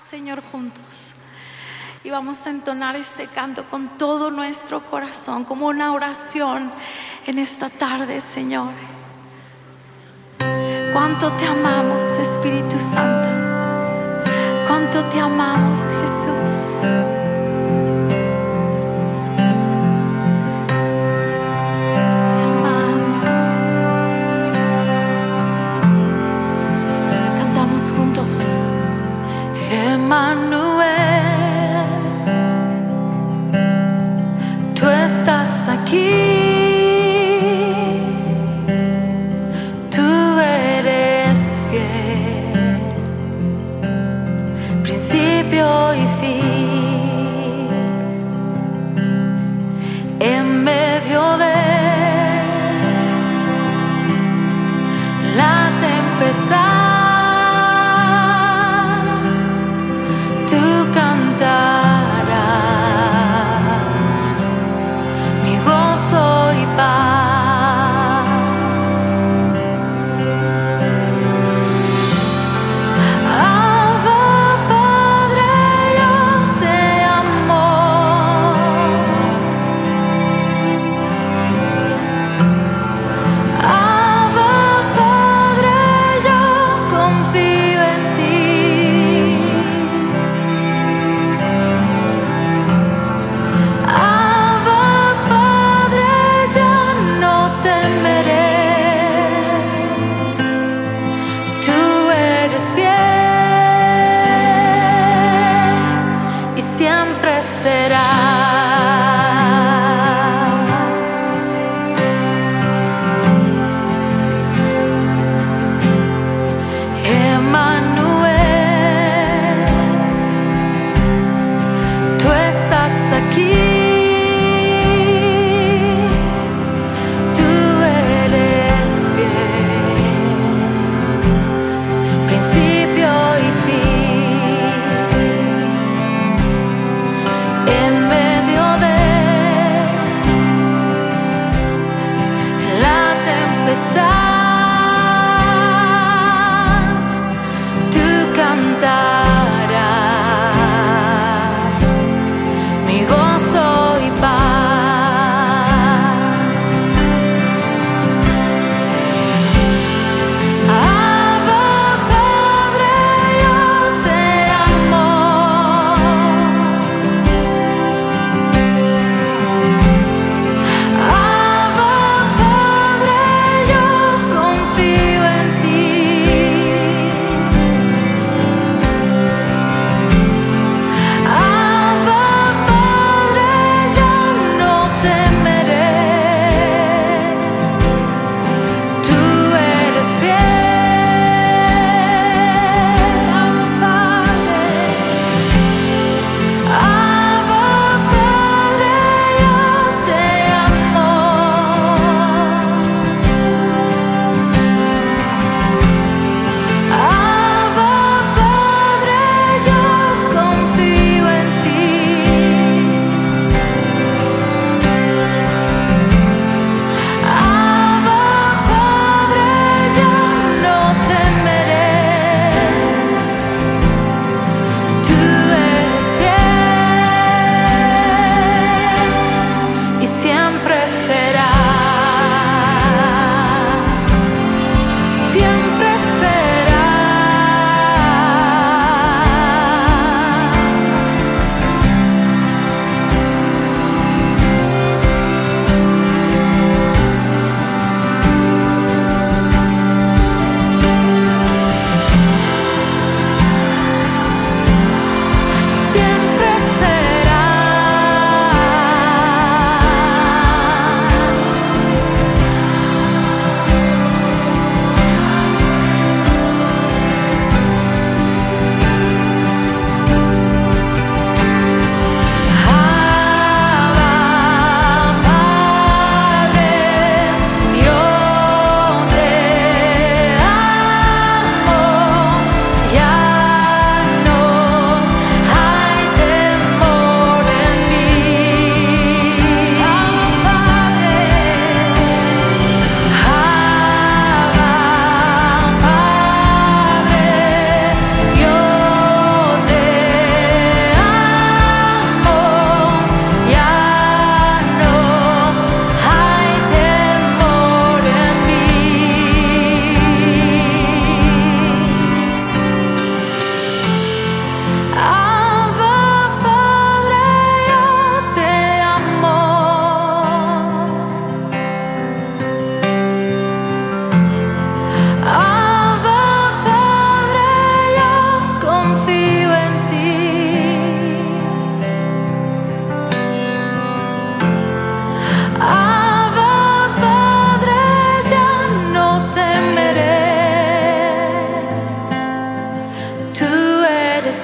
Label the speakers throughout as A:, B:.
A: Señor juntos. Y vamos a entonar este canto con todo nuestro corazón, como una oración en esta tarde, Señor. Cuánto te amamos, Espíritu Santo. Cuánto te amamos, Jesús. principio y fin. En medio de la tempestad.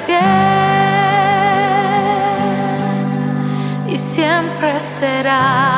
A: Fiel y siempre serás.